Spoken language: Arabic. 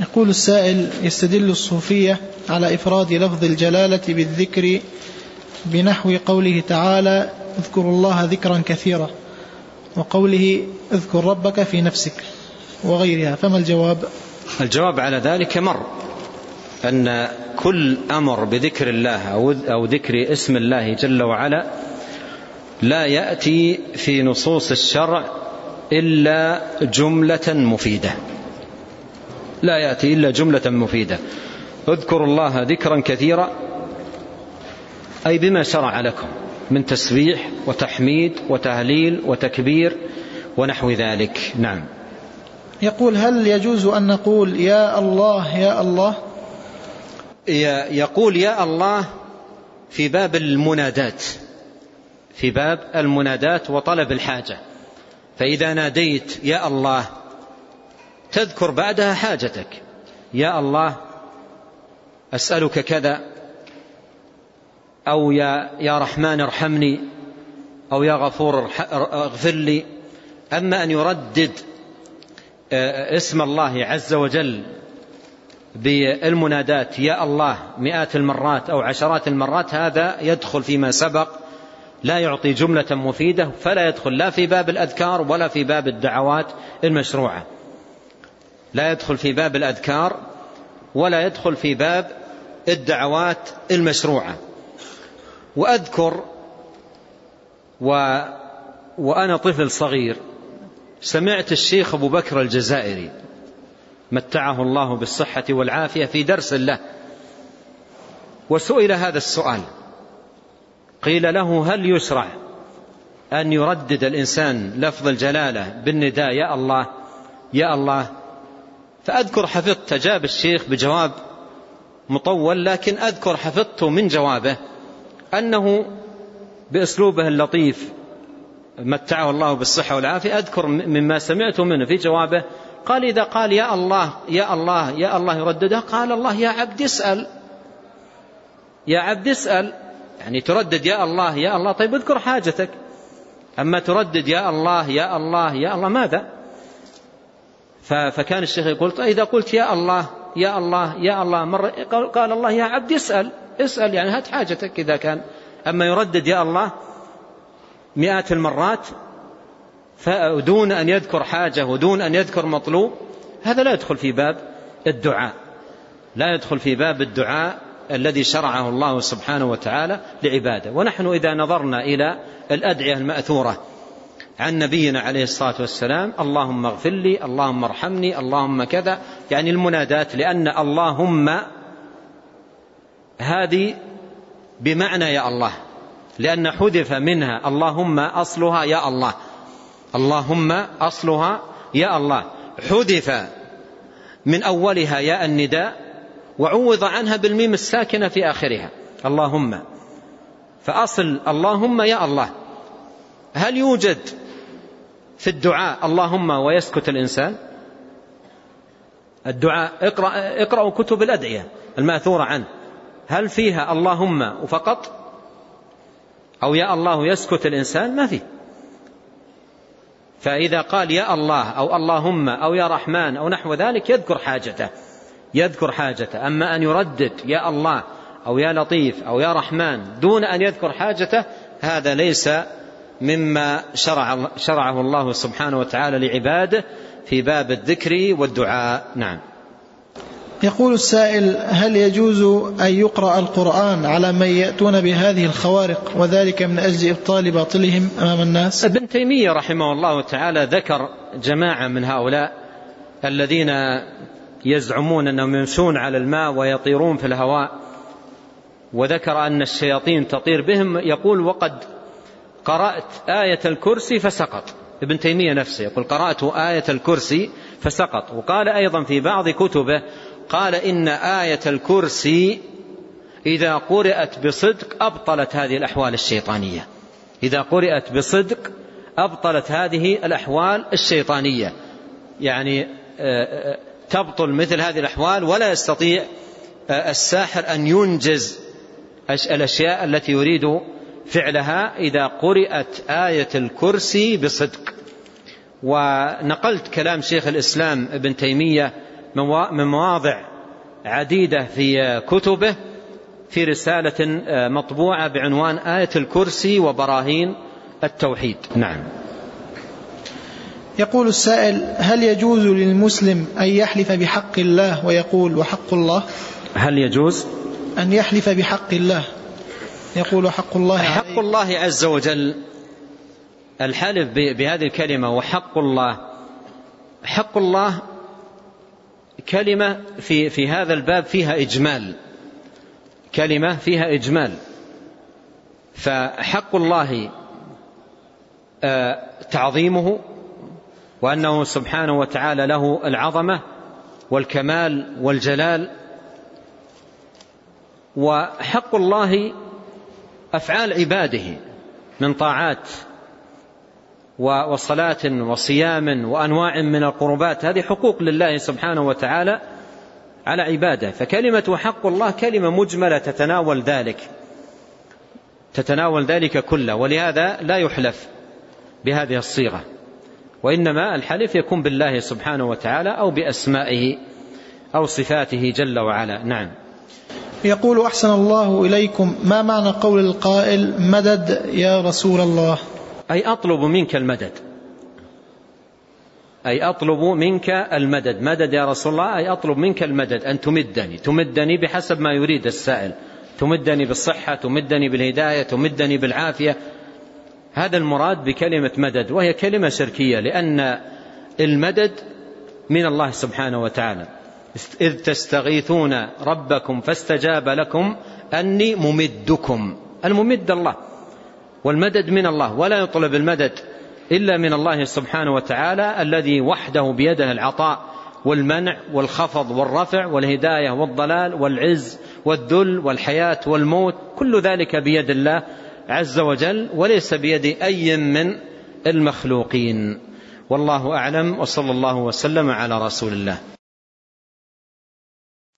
يقول السائل يستدل الصوفية على إفراد لفظ الجلالة بالذكر بنحو قوله تعالى اذكروا الله ذكرا كثيرا وقوله اذكر ربك في نفسك وغيرها. فما الجواب؟ الجواب على ذلك مر أن كل أمر بذكر الله أو ذكر اسم الله جل وعلا لا يأتي في نصوص الشرع إلا جملة مفيدة. لا يأتي إلا جملة مفيدة. اذكروا الله ذكرا كثيرا. أي بما شرع لكم من تسبيح وتحميد وتهليل وتكبير ونحو ذلك. نعم. يقول هل يجوز أن نقول يا الله يا الله؟ يقول يا الله في باب المنادات. في باب المنادات وطلب الحاجة. فإذا ناديت يا الله تذكر بعدها حاجتك. يا الله أسألك كذا أو يا, يا رحمن ارحمني أو يا غفور اغفر لي. أما أن يردد آه، اسم الله عز وجل بالمنادات يا الله مئات المرات أو عشرات المرات هذا يدخل فيما سبق. لا يعطي جملة مفيدة فلا يدخل لا في باب الأذكار ولا في باب الدعوات المشروعة. لا يدخل في باب الأذكار ولا يدخل في باب الدعوات المشروعة. وأذكر و وأنا طفل صغير سمعت الشيخ أبو بكر الجزائري متعه الله بالصحة والعافية في درس له وسئل هذا السؤال. قيل له هل يشرع أن يردد الإنسان لفظ الجلالة بالنداء يا الله يا الله؟ فأذكر حفظت جاب الشيخ بجواب مطول لكن أذكر حفظت من جوابه أنه بأسلوبه اللطيف متعه الله بالصحة والعافية. أذكر مما سمعت منه في جوابه قال إذا قال يا الله يا الله يا الله يرددها قال الله يا عبد اسأل. يا عبد اسأل. يعني تردد يا الله يا الله. طيب اذكر حاجتك. أما تردد يا الله يا الله يا الله. ماذا؟ فكان الشيخ يقول طيب إذا قلت يا الله يا الله يا الله مرة قال الله يا عبد اسأل اسأل يعني هات حاجتك إذا كان. أما يردد يا الله مئات المرات دون أن يذكر حاجة ودون أن يذكر مطلوب هذا لا يدخل في باب الدعاء. لا يدخل في باب الدعاء الذي شرعه الله سبحانه وتعالى لعباده. ونحن إذا نظرنا إلى الأدعية المأثورة عن نبينا عليه الصلاة والسلام اللهم اغفر لي اللهم ارحمني اللهم كذا. يعني المنادات لأن اللهم هذه بمعنى يا الله. لأن حذف منها اللهم أصلها يا الله. اللهم أصلها يا الله. حذف من أولها ياء النداء وعوض عنها بالميم الساكنة في آخرها. اللهم فأصل اللهم يا الله. هل يوجد في الدعاء اللهم ويسكت الإنسان؟ الدعاء اقرأ اقرأوا كتب الأدعية المأثورة عنه. هل فيها اللهم فقط؟ أو يا الله يسكت الإنسان؟ ما فيه فإذا قال يا الله أو اللهم أو يا رحمن أو نحو ذلك يذكر حاجته. يذكر حاجته. أما أن يردد يا الله أو يا لطيف أو يا رحمن دون أن يذكر حاجته هذا ليس مما شرع شرعه الله سبحانه وتعالى لعباده في باب الذكر والدعاء. نعم. يقول السائل هل يجوز أن يقرأ القرآن على من يأتون بهذه الخوارق وذلك من أجل إبطال باطلهم أمام الناس؟ ابن تيمية رحمه الله تعالى ذكر جماعة من هؤلاء الذين يزعمون أنهم يمشون على الماء ويطيرون في الهواء وذكر أن الشياطين تطير بهم. يقول وقد قرأت آية الكرسي فسقط. ابن تيمية نفسه يقول قرأت آية الكرسي فسقط. وقال أيضا في بعض كتبه قال إن آية الكرسي إذا قرأت بصدق أبطلت هذه الأحوال الشيطانية. إذا قرأت بصدق أبطلت هذه الأحوال الشيطانية. يعني آه، آه، تبطل مثل هذه الأحوال ولا يستطيع آه، الساحر أن ينجز الأشياء التي يريد فعلها إذا قرأت آية الكرسي بصدق. ونقلت كلام شيخ الإسلام ابن تيمية من مواضع عديدة في كتبه في رسالة مطبوعة بعنوان آية الكرسي وبراهين التوحيد. نعم. يقول السائل هل يجوز للمسلم أن يحلف بحق الله ويقول وحق الله؟ هل يجوز؟ أن يحلف بحق الله. يقول حق الله حق الله عز وجل. الحلف بهذه الكلمة وحق الله. حق الله كلمة في, في هذا الباب فيها إجمال. كلمة فيها إجمال. فحق الله تعظيمه وأنه سبحانه وتعالى له العظمة والكمال والجلال. وحق الله أفعال عباده من طاعات وصلاة وصيام وأنواع من القربات هذه حقوق لله سبحانه وتعالى على عباده. فكلمة حق الله كلمة مجملة تتناول ذلك تتناول ذلك كله ولهذا لا يحلف بهذه الصيغة. وإنما الحلف يكون بالله سبحانه وتعالى أو بأسمائه أو صفاته جل وعلا. نعم. يقول أحسن الله إليكم ما معنى قول القائل مدد يا رسول الله؟ أي أطلب منك المدد. أي أطلب منك المدد. مدد يا رسول الله أي أطلب منك المدد. أن تمدني. تمدني بحسب ما يريد السائل. تمدني بالصحة تمدني بالهداية تمدني بالعافية. هذا المراد بكلمة مدد وهي كلمة شركية لأن المدد من الله سبحانه وتعالى. إذ تستغيثون ربكم فاستجاب لكم أني ممدكم. الممد الله والمدد من الله ولا يطلب المدد إلا من الله سبحانه وتعالى الذي وحده بيده العطاء والمنع والخفض والرفع والهداية والضلال والعز والذل والحياة والموت كل ذلك بيد الله عز وجل وليس بيد أي من المخلوقين. والله أعلم وصلى الله وسلم على رسول الله.